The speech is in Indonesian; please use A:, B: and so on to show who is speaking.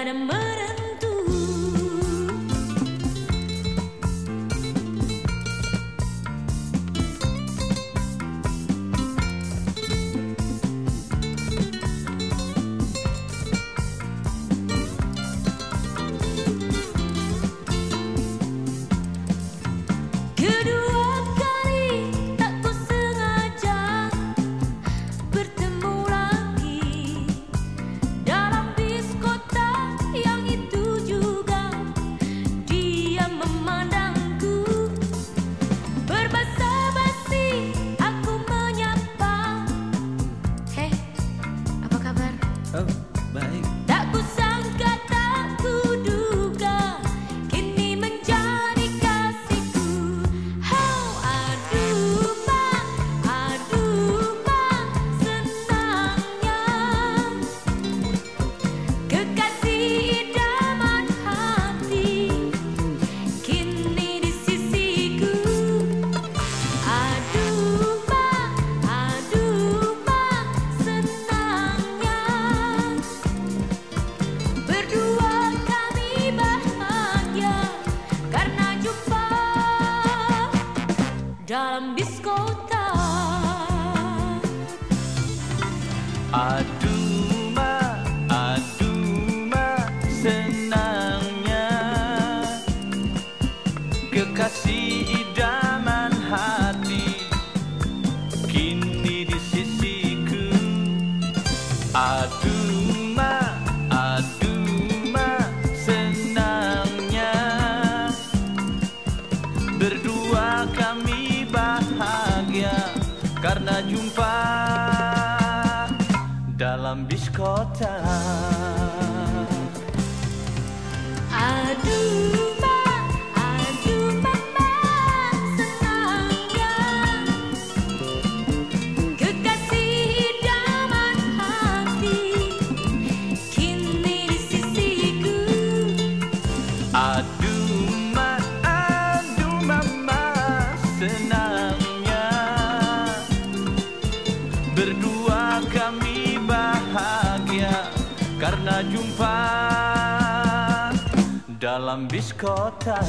A: but a
B: Oh.
A: kota.
B: Aduh ma, aduh ma senangnya. Kekasih idaman hati Kini di sisiku. Aduh lan bizkota pernah jumpa dalam
A: biskota.